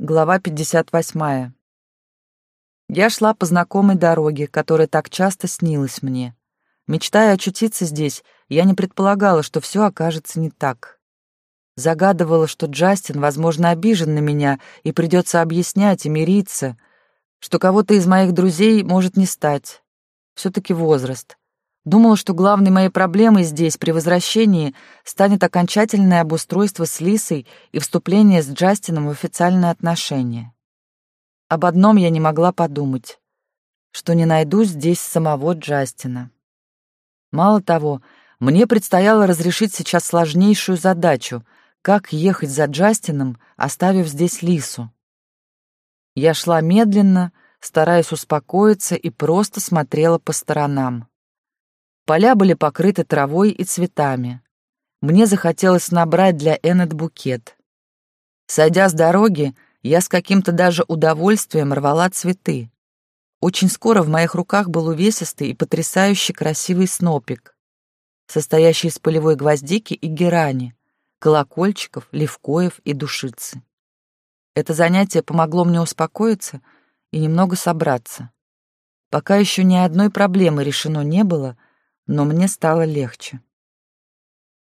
Глава 58. Я шла по знакомой дороге, которая так часто снилась мне. Мечтая очутиться здесь, я не предполагала, что все окажется не так. Загадывала, что Джастин, возможно, обижен на меня и придется объяснять и мириться, что кого-то из моих друзей может не стать. Все-таки возраст. Думала, что главной моей проблемой здесь, при возвращении, станет окончательное обустройство с Лисой и вступление с Джастином в официальные отношения. Об одном я не могла подумать, что не найду здесь самого Джастина. Мало того, мне предстояло разрешить сейчас сложнейшую задачу — как ехать за Джастином, оставив здесь Лису. Я шла медленно, стараясь успокоиться и просто смотрела по сторонам. Поля были покрыты травой и цветами. Мне захотелось набрать для Эннет букет. Сойдя с дороги, я с каким-то даже удовольствием рвала цветы. Очень скоро в моих руках был увесистый и потрясающе красивый снопик, состоящий из полевой гвоздики и герани, колокольчиков, левкоев и душицы. Это занятие помогло мне успокоиться и немного собраться. Пока еще ни одной проблемы решено не было — но мне стало легче.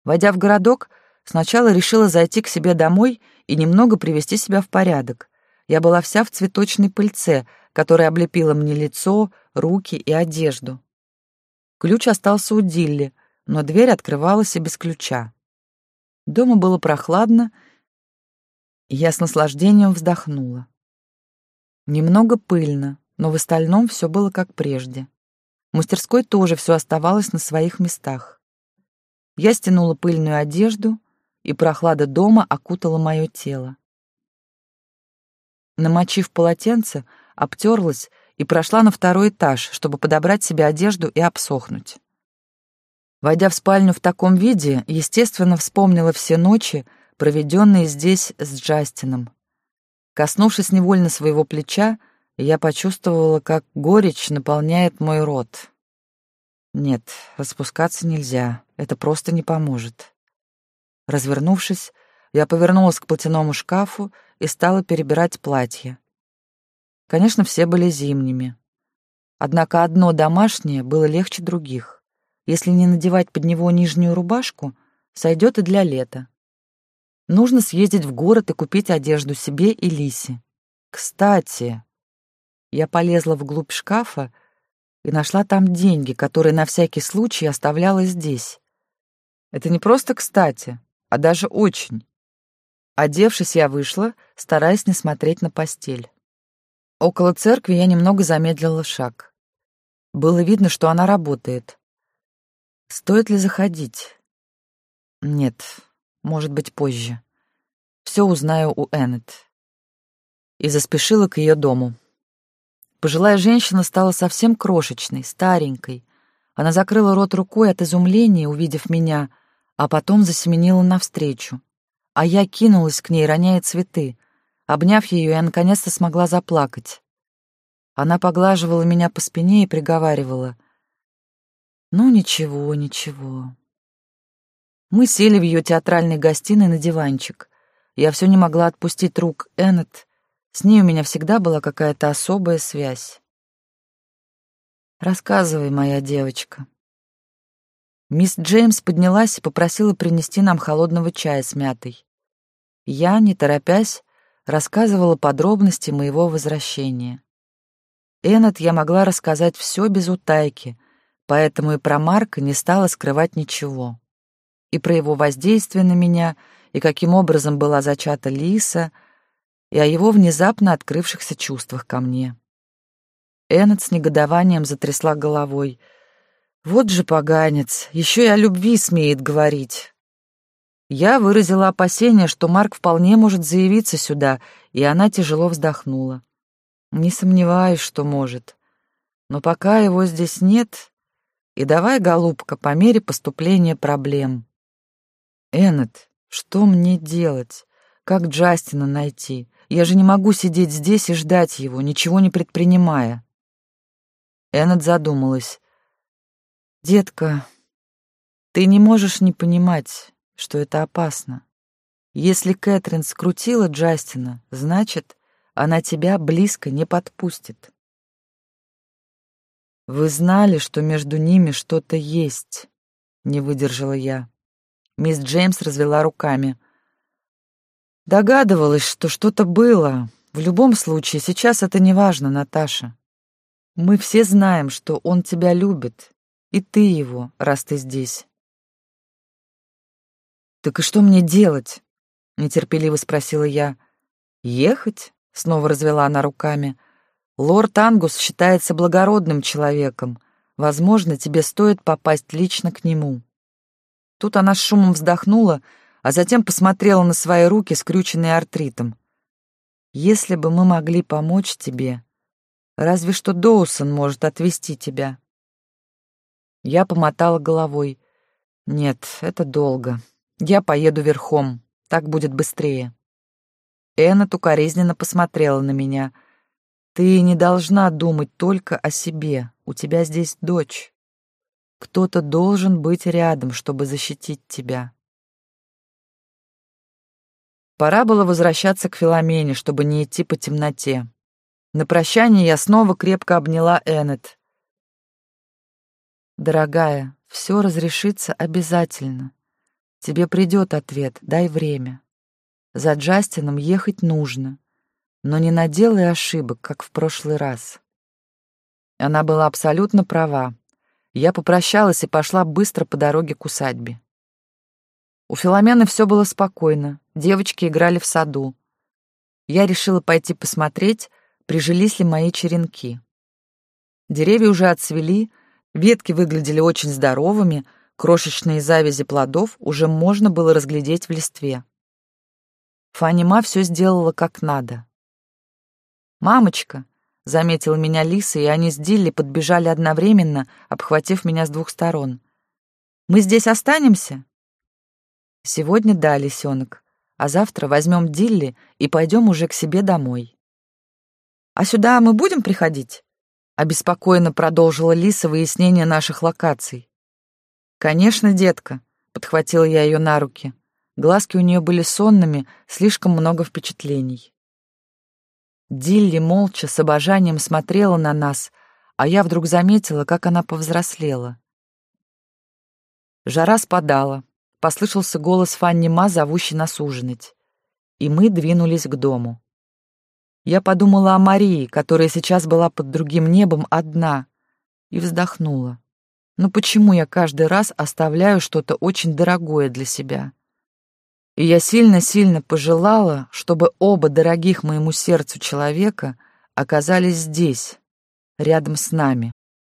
Войдя в городок, сначала решила зайти к себе домой и немного привести себя в порядок. Я была вся в цветочной пыльце, которая облепила мне лицо, руки и одежду. Ключ остался у Дилли, но дверь открывалась и без ключа. Дома было прохладно, и я с наслаждением вздохнула. Немного пыльно, но в остальном все было как прежде. Мастерской тоже все оставалось на своих местах. Я стянула пыльную одежду, и прохлада дома окутала мое тело. Намочив полотенце, обтерлась и прошла на второй этаж, чтобы подобрать себе одежду и обсохнуть. Войдя в спальню в таком виде, естественно, вспомнила все ночи, проведенные здесь с Джастином. Коснувшись невольно своего плеча, я почувствовала, как горечь наполняет мой рот. Нет, распускаться нельзя, это просто не поможет. Развернувшись, я повернулась к платяному шкафу и стала перебирать платья. Конечно, все были зимними. Однако одно домашнее было легче других. Если не надевать под него нижнюю рубашку, сойдет и для лета. Нужно съездить в город и купить одежду себе и Лисе. Кстати, я полезла вглубь шкафа и нашла там деньги, которые на всякий случай оставляла здесь. Это не просто кстати, а даже очень. Одевшись, я вышла, стараясь не смотреть на постель. Около церкви я немного замедлила шаг. Было видно, что она работает. Стоит ли заходить? Нет, может быть, позже. Все узнаю у Эннет. И заспешила к ее дому. Пожилая женщина стала совсем крошечной, старенькой. Она закрыла рот рукой от изумления, увидев меня, а потом засеменила навстречу. А я кинулась к ней, роняя цветы. Обняв ее, я наконец-то смогла заплакать. Она поглаживала меня по спине и приговаривала. «Ну, ничего, ничего». Мы сели в ее театральной гостиной на диванчик. Я все не могла отпустить рук Эннет, с ней у меня всегда была какая-то особая связь. Рассказывай, моя девочка. Мисс Джеймс поднялась и попросила принести нам холодного чая с мятой. Я, не торопясь, рассказывала подробности моего возвращения. Эннет я могла рассказать все без утайки, поэтому и про Марка не стала скрывать ничего. И про его воздействие на меня, и каким образом была зачата Лиса — и о его внезапно открывшихся чувствах ко мне. Эннет с негодованием затрясла головой. «Вот же поганец, еще и о любви смеет говорить». Я выразила опасение, что Марк вполне может заявиться сюда, и она тяжело вздохнула. Не сомневаюсь, что может. Но пока его здесь нет, и давай, голубка, по мере поступления проблем. Эннет, что мне делать? Как Джастина найти? Я же не могу сидеть здесь и ждать его, ничего не предпринимая. Эннет задумалась. «Детка, ты не можешь не понимать, что это опасно. Если Кэтрин скрутила Джастина, значит, она тебя близко не подпустит. Вы знали, что между ними что-то есть, не выдержала я. Мисс Джеймс развела руками. Догадывалась, что что-то было. В любом случае, сейчас это не важно, Наташа. Мы все знаем, что он тебя любит, и ты его, раз ты здесь. Так и что мне делать? нетерпеливо спросила я. Ехать? снова развела она руками. Лорд Ангус считается благородным человеком. Возможно, тебе стоит попасть лично к нему. Тут она с шумом вздохнула, а затем посмотрела на свои руки, скрюченные артритом. Если бы мы могли помочь тебе, разве что Доусон может отвезти тебя. Я помотала головой. Нет, это долго. Я поеду верхом, так будет быстрее. Эннет укоризненно посмотрела на меня. Ты не должна думать только о себе. У тебя здесь дочь. Кто-то должен быть рядом, чтобы защитить тебя. Пора было возвращаться к Филомене, чтобы не идти по темноте. На прощание я снова крепко обняла Эннет. «Дорогая, все разрешится обязательно. Тебе придет ответ, дай время. За Джастином ехать нужно, но не наделай ошибок, как в прошлый раз». Она была абсолютно права. Я попрощалась и пошла быстро по дороге к усадьбе. У Филомены все было спокойно, девочки играли в саду. Я решила пойти посмотреть, прижились ли мои черенки. Деревья уже отцвели, ветки выглядели очень здоровыми, крошечные завязи плодов уже можно было разглядеть в листве. Фанима все сделала как надо. «Мамочка!» — заметила меня Лиса, и они с Дилли подбежали одновременно, обхватив меня с двух сторон. «Мы здесь останемся?» «Сегодня да, лисенок, а завтра возьмем Дилли и пойдем уже к себе домой». «А сюда мы будем приходить?» Обеспокоенно продолжила Лиса выяснение наших локаций. «Конечно, детка», — подхватила я ее на руки. Глазки у нее были сонными, слишком много впечатлений. Дилли молча с обожанием смотрела на нас, а я вдруг заметила, как она повзрослела. Жара спадала, послышался голос Фанни Ма, зовущий нас ужинать, и мы двинулись к дому. Я подумала о Марии, которая сейчас была под другим небом одна, и вздохнула. Ну почему я каждый раз оставляю что-то очень дорогое для себя? И я сильно-сильно пожелала, чтобы оба дорогих моему сердцу человека оказались здесь, рядом с нами.